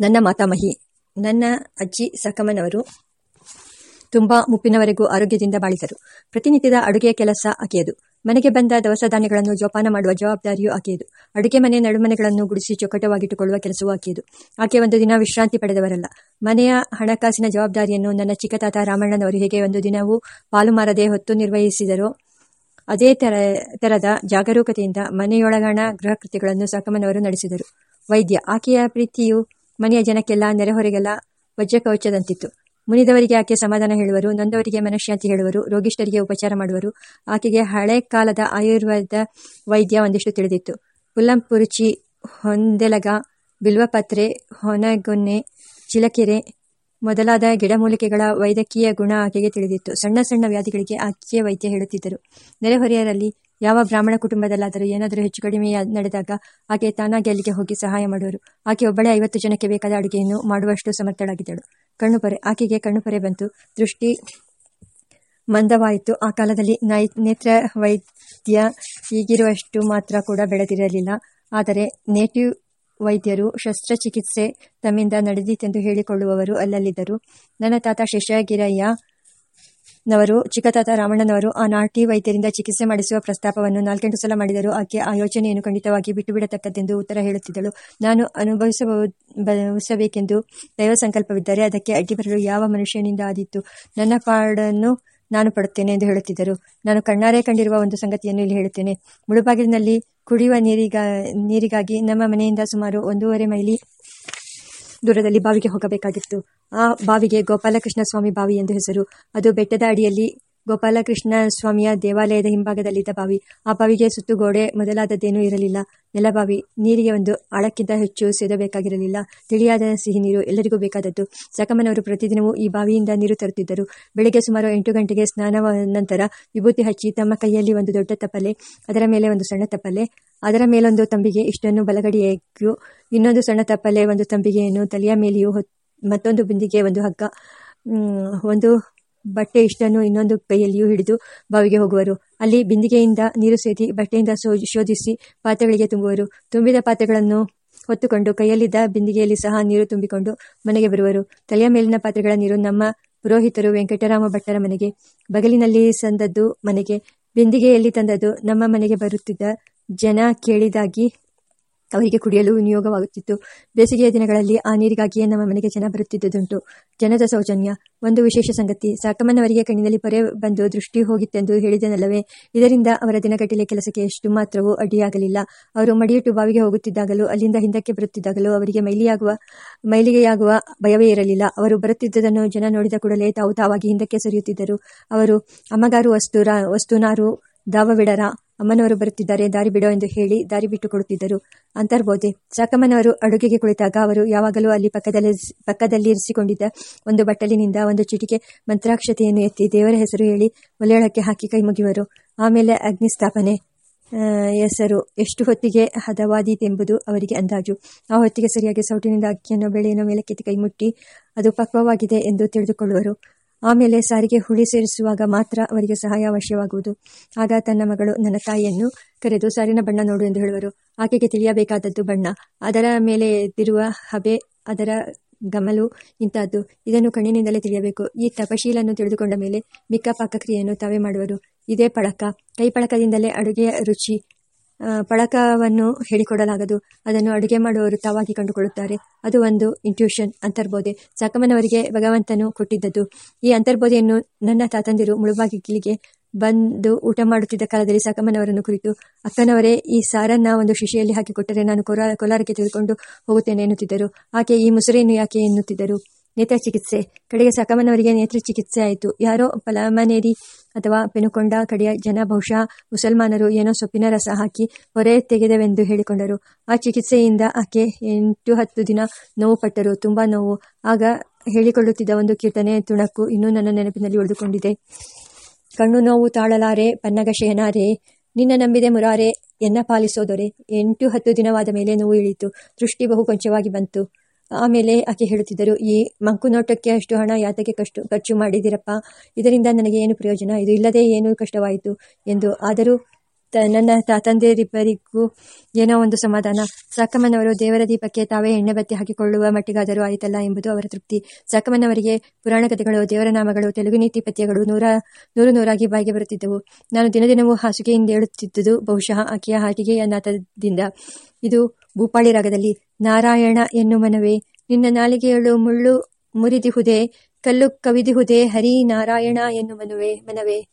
ನನ್ನ ಮಾತಾಮಹಿ, ನನ್ನ ಅಜ್ಜಿ ಸಕಮನವರು ತುಂಬ ಮುಪ್ಪಿನವರೆಗೂ ಆರೋಗ್ಯದಿಂದ ಬಾಳಿದರು ಪ್ರತಿನಿತ್ಯದ ಅಡುಗೆಯ ಕೆಲಸ ಆಕೆಯದು ಮನೆಗೆ ಬಂದ ದವಸ ಧಾನ್ಯಗಳನ್ನು ಜೋಪಾನ ಮಾಡುವ ಜವಾಬ್ದಾರಿಯೂ ಆಕೆಯದು ಅಡುಗೆ ಮನೆ ನಡುಮನೆಗಳನ್ನು ಗುಡಿಸಿ ಚೊಕಟವಾಗಿಟ್ಟುಕೊಳ್ಳುವ ಕೆಲಸವೂ ಆಕೆಯದು ಆಕೆ ಒಂದು ದಿನ ವಿಶ್ರಾಂತಿ ಪಡೆದವರಲ್ಲ. ಮನೆಯ ಹಣಕಾಸಿನ ಜವಾಬ್ದಾರಿಯನ್ನು ನನ್ನ ಚಿಕ್ಕ ತಾತ ರಾಮಣ್ಣನವರು ಹೇಗೆ ಒಂದು ದಿನವೂ ಪಾಲು ಮಾರದೆ ಹೊತ್ತು ನಿರ್ವಹಿಸಿದರೋ, ಅದೇ ತರ, ತರದ ಜಾಗರೂಕತೆಯಿಂದ ಮನೆಯೊಳಗಣ ಗೃಹ ಕೃತ್ಯಗಳನ್ನು ಸಕಮನವರು ನಡೆಸಿದರು. ವೈದ್ಯ, ಆಕೆಯ ಪ್ರೀತಿಯು ಮನೆಯ ಜನಕ್ಕೆಲ್ಲ, ನೆರೆಹೊರೆಗೆಲ್ಲ ವಜ್ರಕವಚದಂತಿತ್ತು. ಮುನಿದವರಿಗೆ ಆಕೆ ಸಮಾಧಾನ ಹೇಳುವರು, ನೊಂದವರಿಗೆ ಮನಃಶಾಂತಿ ಹೇಳುವರು, ರೋಗಿಷ್ಠರಿಗೆ ಉಪಚಾರ ಮಾಡುವರು. ಆಕೆಗೆ ಹಳೆ ಕಾಲದ ಆಯುರ್ವೇದ ವೈದ್ಯ ಒಂದಿಷ್ಟು ತಿಳಿದಿತ್ತು. ಪುಲ್ಲಂಪುರುಚಿ, ಹೊಂದೆಲಗ, ಬಿಲ್ವಪತ್ರೆ, ಹೊನಗೊನ್ನೆ, ಚಿಲಕೆರೆ ಮೊದಲಾದ ಗಿಡಮೂಲಿಕೆಗಳ ವೈದ್ಯಕೀಯ ಗುಣ ಆಕೆಗೆ ತಿಳಿದಿತ್ತು. ಸಣ್ಣ ಸಣ್ಣ ವ್ಯಾಧಿಗಳಿಗೆ ಆಕೆಯ ವೈದ್ಯ ಹೇಳುತ್ತಿದ್ದರು. ನೆರೆಹೊರೆಯರಲ್ಲಿ ಯಾವ ಬ್ರಾಹ್ಮಣ ಕುಟುಂಬದಲ್ಲಾದರೂ ಏನಾದರೂ ಹೆಚ್ಚು ಕಡಿಮೆ ನಡೆದಾಗ ಆಕೆ ತಾನಾಗಿ ಅಲ್ಲಿಗೆ ಹೋಗಿ ಸಹಾಯ ಮಾಡುವರು. ಆಕೆ ಒಬ್ಬಳೇ ಐವತ್ತು ಜನಕ್ಕೆ ಬೇಕಾದ ಅಡುಗೆಯನ್ನು ಮಾಡುವಷ್ಟು ಸಮರ್ಥಳಾಗಿದ್ದಳು. ಕಣ್ಣುಪೊರೆ ಆಕೆಗೆ ಕಣ್ಣುಪೊರೆ ಬಂತು. ದೃಷ್ಟಿ ಮಂದವಾಯಿತು. ಆ ಕಾಲದಲ್ಲಿ ನೈ ನೇತ್ರ ವೈದ್ಯ ಈಗಿರುವಷ್ಟು ಮಾತ್ರ ಕೂಡ ಬೆಳೆದಿರಲಿಲ್ಲ. ಆದರೆ ನೇಟಿವ್ ವೈದ್ಯರು ಶಸ್ತ್ರಚಿಕಿತ್ಸೆ ತಮ್ಮಿಂದ ನಡೆದಿತೆಂದು ಹೇಳಿಕೊಳ್ಳುವವರು ಅಲ್ಲಲ್ಲಿದ್ದರು. ನನ್ನ ತಾತ ಶೇಷಗಿರಯ್ಯ ನವರು, ಚಿಕ್ಕತಾತ ರಾಮಣ್ಣನವರು ಆ ನಾಟಿ ವೈದ್ಯರಿಂದ ಚಿಕಿತ್ಸೆ ಮಾಡಿಸುವ ಪ್ರಸ್ತಾಪವನ್ನು ನಾಲ್ಕೆಂಟು ಸಲ ಮಾಡಿದರು ಆಕೆ ಆ ಯೋಚನೆಯನ್ನು ಖಂಡಿತವಾಗಿ ಬಿಟ್ಟುಬಿಡತಕ್ಕದ್ದೆಂದು ಉತ್ತರ ಹೇಳುತ್ತಿದ್ದಳು. ನಾನು ಅನುಭವಿಸಬಹುಸಬೇಕೆಂದು ದೈವ ಸಂಕಲ್ಪವಿದ್ದರೆ ಅದಕ್ಕೆ ಅಡ್ಡಿ ಬರಲು ಯಾವ ಮನುಷ್ಯನಿಂದ ಆದಿತ್ತು ನನ್ನ ಪಾಡನ್ನು ನಾನು ಪಡುತ್ತೇನೆ ಎಂದು ಹೇಳುತ್ತಿದ್ದರು. ನಾನು ಕಣ್ಣಾರೆ ಕಂಡಿರುವ ಒಂದು ಸಂಗತಿಯನ್ನು ಇಲ್ಲಿ ಹೇಳುತ್ತೇನೆ. ಮುಳುಬಾಗಿಲಿನಲ್ಲಿ ಕುಡಿಯುವ ನೀರಿಗ, ನೀರಿಗಾಗಿ ನಮ್ಮ ಮನೆಯಿಂದ ಸುಮಾರು ಒಂದೂವರೆ ಮೈಲಿ ದೂರದಲ್ಲಿ ಬಾವಿಗೆ ಹೋಗಬೇಕಾಗಿತ್ತು. ಆ ಬಾವಿಗೆ ಗೋಪಾಲಕೃಷ್ಣ ಸ್ವಾಮಿ ಬಾವಿ ಎಂದು ಹೆಸರು. ಅದು ಬೆಟ್ಟದ ಅಡಿಯಲ್ಲಿ ಗೋಪಾಲಕೃಷ್ಣ ಸ್ವಾಮಿಯ ದೇವಾಲಯದ ಹಿಂಭಾಗದಲ್ಲಿದ್ದ ಬಾವಿ. ಆ ಬಾವಿಗೆ ಸುತ್ತುಗೋಡೆ ಮೊದಲಾದದ್ದೇನೂ ಇರಲಿಲ್ಲ. ನೆಲಬಾವಿ ನೀರಿಗೆ ಒಂದು ಆಳಕ್ಕಿಂತ ಹೆಚ್ಚು ಸೇದಬೇಕಾಗಿರಲಿಲ್ಲ. ತಿಳಿಯಾದ ಸಿಹಿ ನೀರು ಎಲ್ಲರಿಗೂ ಬೇಕಾದದ್ದು. ಸಕಮನವರು ಪ್ರತಿದಿನವೂ ಈ ಬಾವಿಯಿಂದ ನೀರು ತರುತ್ತಿದ್ದರು. ಬೆಳಿಗ್ಗೆ ಸುಮಾರು ಎಂಟು ಗಂಟೆಗೆ ಸ್ನಾನ ನಂತರ ವಿಭೂತಿ ಹಚ್ಚಿ ತಮ್ಮ ಕೈಯಲ್ಲಿ ಒಂದು ದೊಡ್ಡ ತಪ್ಪಲೆ ಅದರ ಮೇಲೆ ಒಂದು ಸಣ್ಣ ತಪ್ಪಲೆ ಅದರ ಮೇಲೊಂದು ತಂಬಿಗೆ ಇಷ್ಟನ್ನು ಬಲಗಡೆಯೂ ಇನ್ನೊಂದು ಸಣ್ಣ ತಪ್ಪಲೆ ಒಂದು ತಂಬಿಗೆಯನ್ನು ತಲೆಯ ಮೇಲೆಯೂ ಮತ್ತೊಂದು ಬಿಂದಿಗೆ ಒಂದು ಹಗ್ಗ ಒಂದು ಬಟ್ಟೆ ಇಷ್ಟನ್ನು ಇನ್ನೊಂದು ಕೈಯಲ್ಲಿಯೂ ಹಿಡಿದು ಬಾವಿಗೆ ಹೋಗುವರು. ಅಲ್ಲಿ ಬಿಂದಿಗೆಯಿಂದ ನೀರು ಸೇದಿ ಬಟ್ಟೆಯಿಂದ ಶೋಧಿಸಿ ಪಾತ್ರೆಗಳಿಗೆ ತುಂಬುವರು. ತುಂಬಿದ ಪಾತ್ರೆಗಳನ್ನು ಹೊತ್ತುಕೊಂಡು ಕೈಯಲ್ಲಿದ್ದ ಬಿಂದಿಗೆಯಲ್ಲಿ ಸಹ ನೀರು ತುಂಬಿಕೊಂಡು ಮನೆಗೆ ಬರುವರು. ತಲೆಯ ಮೇಲಿನ ಪಾತ್ರೆಗಳ ನೀರು ನಮ್ಮ ಪುರೋಹಿತರು ವೆಂಕಟರಾಮ ಭಟ್ಟರ ಮನೆಗೆ, ಬಗಲಿನಲ್ಲಿ ಸಂದದ್ದು ಮನೆಗೆ, ಬಿಂದಿಗೆಯಲ್ಲಿ ತಂದದ್ದು ನಮ್ಮ ಮನೆಗೆ ಬರುತ್ತಿದ್ದ ಜನ ಕೇಳಿದಾಗಿ ಅವರಿಗೆ ಕುಡಿಯಲು ವಿನಿಯೋಗವಾಗುತ್ತಿತ್ತು. ಬೇಸಿಗೆಯ ದಿನಗಳಲ್ಲಿ ಆ ನೀರಿಗಾಗಿಯೇ ನಮ್ಮ ಮನೆಗೆ ಜನ ಬರುತ್ತಿದ್ದುದುಂಟು. ಜನದ ಸೌಜನ್ಯ, ಒಂದು ವಿಶೇಷ ಸಂಗತಿ, ಸಾಕಮ್ಮನವರಿಗೆ ಕಣ್ಣಿನಲ್ಲಿ ಪೊರೆ ಬಂದು ದೃಷ್ಟಿ ಹೋಗಿತ್ತೆಂದು ಹೇಳಿದನಲ್ಲವೇ? ಇದರಿಂದ ಅವರ ದಿನಗಟ್ಟಲೆ ಕೆಲಸಕ್ಕೆ ಎಷ್ಟು ಮಾತ್ರವೂ ಅಡ್ಡಿಯಾಗಲಿಲ್ಲ. ಅವರು ಮಡಿಯಿಟ್ಟು ಬಾವಿಗೆ ಹೋಗುತ್ತಿದ್ದಾಗಲೂ, ಅಲ್ಲಿಂದ ಹಿಂದಕ್ಕೆ ಬರುತ್ತಿದ್ದಾಗಲೂ ಅವರಿಗೆ ಮೈಲಿಯಾಗುವ, ಮೈಲಿಗೆಯಾಗುವ ಭಯವೇ ಇರಲಿಲ್ಲ. ಅವರು ಬರುತ್ತಿದ್ದುದನ್ನು ಜನ ನೋಡಿದ ಕೂಡಲೇ ತಾವು ತಾವಾಗಿ ಹಿಂದಕ್ಕೆ ಸರಿಯುತ್ತಿದ್ದರು. ಅವರು, ಅಮ್ಮಗಾರು, ವಸ್ತು ವಸ್ತುನಾರು ದಾವವಿಡರ ಅಮ್ಮನವರು ಬರುತ್ತಿದ್ದಾರೆ, ದಾರಿ ಬಿಡೋ ಎಂದು ಹೇಳಿ ದಾರಿ ಬಿಟ್ಟು ಕೊಡುತ್ತಿದ್ದರು ಅಂತರ್ಬೋಧೆ. ಚಾಕಮ್ಮನವರು ಅಡುಗೆಗೆ ಕುಳಿತಾಗ ಅವರು ಯಾವಾಗಲೂ ಅಲ್ಲಿ ಪಕ್ಕದಲ್ಲಿ ಪಕ್ಕದಲ್ಲಿ ಇರಿಸಿಕೊಂಡಿದ್ದ ಒಂದು ಬಟ್ಟಲಿನಿಂದ ಒಂದು ಚಿಟಿಕೆ ಮಂತ್ರಾಕ್ಷತೆಯನ್ನು ಎತ್ತಿ ದೇವರ ಹೆಸರು ಹೇಳಿ ಒಲೆಯೊಳಕ್ಕೆ ಹಾಕಿ ಕೈ ಮುಗಿಯುವರು. ಆಮೇಲೆ ಅಗ್ನಿಸ್ಥಾಪನೆ. ಹೆಸರು ಎಷ್ಟು ಹೊತ್ತಿಗೆ ಹದವಾದೀತೆಂಬುದು ಅವರಿಗೆ ಅಂದಾಜು. ಆ ಹೊತ್ತಿಗೆ ಸರಿಯಾಗಿ ಸೌಟಿನಿಂದ ಅಕ್ಕಿಯನ್ನು, ಬೆಳೆಯನ್ನು ಮೇಲಕ್ಕೆತ್ತಿ ಕೈ ಮುಟ್ಟಿ ಅದು ಪಕ್ವವಾಗಿದೆ ಎಂದು ತಿಳಿದುಕೊಳ್ಳುವರು. ಆಮೇಲೆ ಸಾರಿಗೆ ಹುಳಿ ಸೇರಿಸುವಾಗ ಮಾತ್ರ ಅವರಿಗೆ ಸಹಾಯ ಅವಶ್ಯವಾಗುವುದು. ಆಗ ತನ್ನ ಮಗಳು ನನ್ನ ತಾಯಿಯನ್ನು ಕರೆದು ಸಾರಿನ ಬಣ್ಣ ನೋಡು ಎಂದು ಹೇಳುವರು. ಆಕೆಗೆ ತಿಳಿಯಬೇಕಾದದ್ದು ಬಣ್ಣ. ಅದರ ಮೇಲೆ ಎದ್ದಿರುವ ಹಬೆ, ಅದರ ಗಮಲು ಇಂತಹದ್ದು ಇದನ್ನು ಕಣ್ಣಿನಿಂದಲೇ ತಿಳಿಯಬೇಕು. ಈ ತಪಶೀಲನ್ನು ತಿಳಿದುಕೊಂಡ ಮೇಲೆ ಮಿಕ್ಕ ಪಾಕಕ್ರಿಯೆಯನ್ನು ತಾವೇ ಮಾಡುವರು. ಇದೇ ಪಳಕ. ಕೈ ಪಳಕದಿಂದಲೇ ಅಡುಗೆಯ ರುಚಿ. ಪಳಕವನ್ನು ಹೇಳಿಕೊಡಲಾಗದು. ಅದನ್ನು ಅಡುಗೆ ಮಾಡುವವರು ತಾವಾಗಿ ಕಂಡುಕೊಳ್ಳುತ್ತಾರೆ. ಅದು ಒಂದು ಇಂಟ್ಯೂಷನ್ ಅಂತರ್ಬೋಧೆ. ಸಾಕಮ್ಮನವರಿಗೆ ಭಗವಂತನು ಕೊಟ್ಟಿದ್ದದ್ದು. ಈ ಅಂತರ್ಬೋಧೆಯನ್ನು ನನ್ನ ತಾತಂದಿರು ಮುಳುಬಾಗಿಲಿಗೆ ಬಂದು ಊಟ ಮಾಡುತ್ತಿದ್ದ ಕಾಲದಲ್ಲಿ ಸಾಕಮ್ಮನವರನ್ನು ಕುರಿತು, ಅಕ್ಕನವರೇ, ಈ ಸಾರನ್ನ ಒಂದು ಶಿಶಿಯಲ್ಲಿ ಹಾಕಿಕೊಟ್ಟರೆ ನಾನು ಕೋಲಾರ, ಕೋಲಾರಕ್ಕೆ ತೆಗೆದುಕೊಂಡು ಹೋಗುತ್ತೇನೆ ಎನ್ನುತ್ತಿದ್ದರು. ಆಕೆ ಈ ಮುಸುರೆಯನ್ನು ಯಾಕೆ ಎನ್ನುತ್ತಿದ್ದರು? ನೇತ್ರ ಚಿಕಿತ್ಸೆ ಕಡೆಗೆ ಸಕಮನವರಿಗೆ ನೇತ್ರ ಚಿಕಿತ್ಸೆ ಆಯಿತು. ಯಾರೋ ಪಲಮನೇರಿ ಅಥವಾ ಪೆನುಕೊಂಡ ಕಡೆಯ ಜನ ಬಹುಶಃ ಮುಸಲ್ಮಾನರು ಏನೋ ಸೊಪ್ಪಿನ ರಸ ಹಾಕಿ ಹೊರೆ ತೆಗೆದವೆಂದು ಹೇಳಿಕೊಂಡರು. ಆ ಚಿಕಿತ್ಸೆಯಿಂದ ಆಕೆ ಎಂಟು ಹತ್ತು ದಿನ ನೋವು ಪಟ್ಟರು. ತುಂಬ ನೋವು. ಆಗ ಹೇಳಿಕೊಳ್ಳುತ್ತಿದ್ದ ಒಂದು ಕೀರ್ತನೆ ತುಣಕು ಇನ್ನೂ ನನ್ನ ನೆನಪಿನಲ್ಲಿ ಉಳಿದುಕೊಂಡಿದೆ. ಕಣ್ಣು ನೋವು ತಾಳಲಾರೆ, ಪನ್ನಗ ಶೇನಾರೆ ನಿನ್ನ ನಂಬಿದೆ ಮುರಾರೆ ಎನ್ನ ಪಾಲಿಸೋದೊರೆ ಎಂಟು ಹತ್ತು ದಿನವಾದ ಮೇಲೆ ನೋವು ಇಳಿತು ದೃಷ್ಟಿ ಬಹು ಕೊಂಚವಾಗಿ ಬಂತು. ಆಮೇಲೆ ಆಕೆ ಹೇಳುತ್ತಿದ್ದರು, ಈ ಮಂಕು ನೋಟಕ್ಕೆ ಅಷ್ಟು ಹಣ ಯಾತಕ್ಕೆ ಕಷ್ಟು, ಖರ್ಚು ಮಾಡಿದಿರಪ್ಪ ಇದರಿಂದ ನನಗೆ ಏನು ಪ್ರಯೋಜನ? ಇದು ಇಲ್ಲದೆ ಏನು ಕಷ್ಟವಾಯಿತು? ಎಂದು. ಆದರೂ ನನ್ನ ತಾತಂದೆಯರಿಬ್ಬರಿಗೂ ಏನೋ ಒಂದು ಸಮಾಧಾನ. ಸಾಕಮ್ಮನವರು ದೇವರ ದೀಪಕ್ಕೆ ತಾವೇ ಎಣ್ಣೆ ಬತ್ತಿ ಹಾಕಿಕೊಳ್ಳುವ ಮಟ್ಟಿಗಾದರೂ ಆಯಿತಲ್ಲ ಎಂಬುದು ಅವರ ತೃಪ್ತಿ. ಸಾಕಮ್ಮನವರಿಗೆ ಪುರಾಣ ಕಥೆಗಳು, ದೇವರ ನಾಮಗಳು, ತೆಲುಗು ನೀತಿ ಪದ್ಯಗಳು ನೂರ, ನೂರು ನೂರಾಗಿ ಬಾಯಿಗೆ ಬರುತ್ತಿದ್ದವು. ನಾನು ದಿನದಿನವೂ ಹಾಸಿಗೆಯಿಂದ ಹೇಳುತ್ತಿದ್ದುದು ಬಹುಶಃ ಆಕೆಯ ಹಾಟಿಗೆಯ ನಾಥದಿಂದ ಇದು ಭೂಪಾಳಿ ರಾಗದಲ್ಲಿ, ನಾರಾಯಣ ಎನ್ನು ಮನವೇ, ನಿನ್ನ ನಾಲಿಗೆಯಳು ಮುಳ್ಳು ಮುರಿದಿಹುದೇ, ಕಲ್ಲು ಕವಿದಿಹುದೇ, ಹರಿ ನಾರಾಯಣ ಎನ್ನು ಮನವೇ ಮನವೇ.